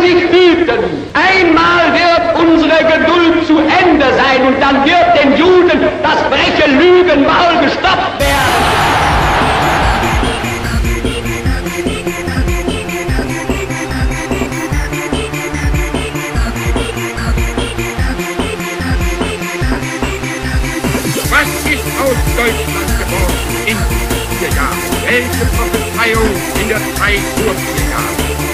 sich hüten. Einmal wird unsere Geduld zu Ende sein und dann wird den Juden das freche Lügenmaul gestoppt werden. Was ist aus Deutschland geworden in vier Jahren? Welche Prophezeiung in der Zeit vor?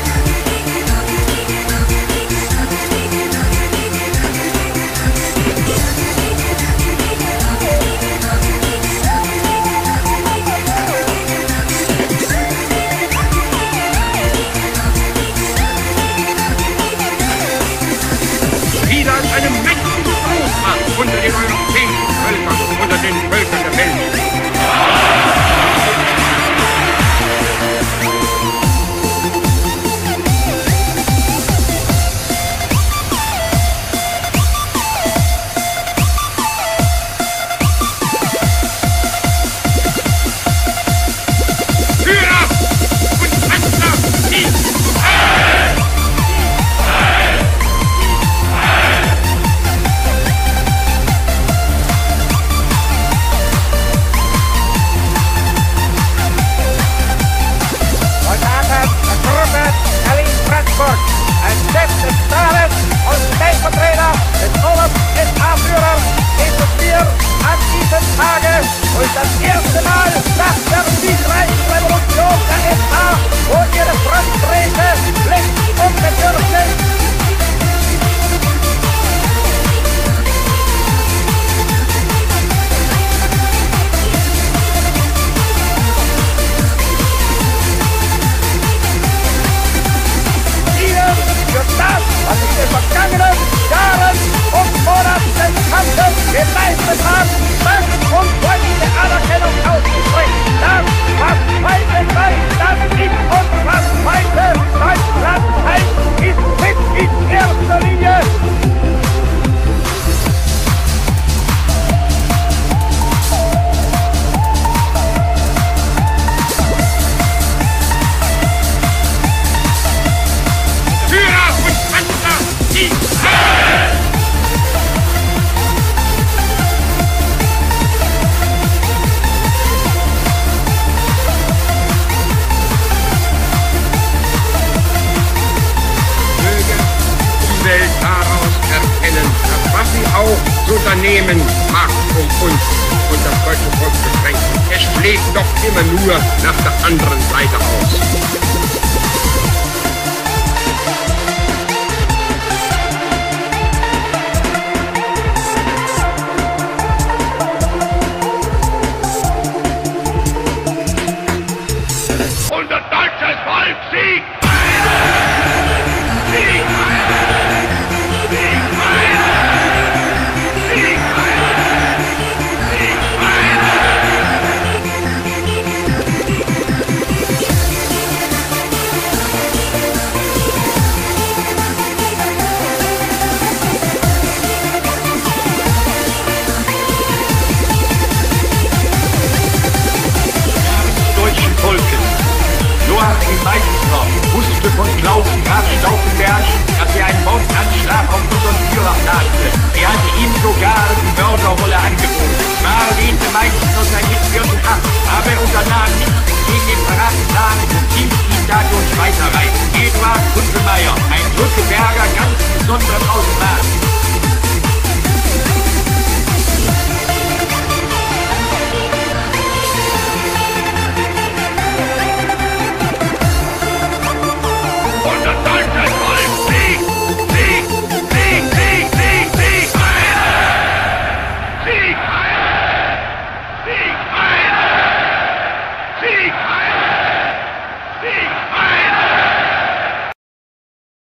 Vergangenen Jahren und Monaten Kampfes geleistet haben, unternehmen mag, um uns und das deutsche Volk zu kränken. Es schlägt doch immer nur nach der anderen Seite aus. Good point.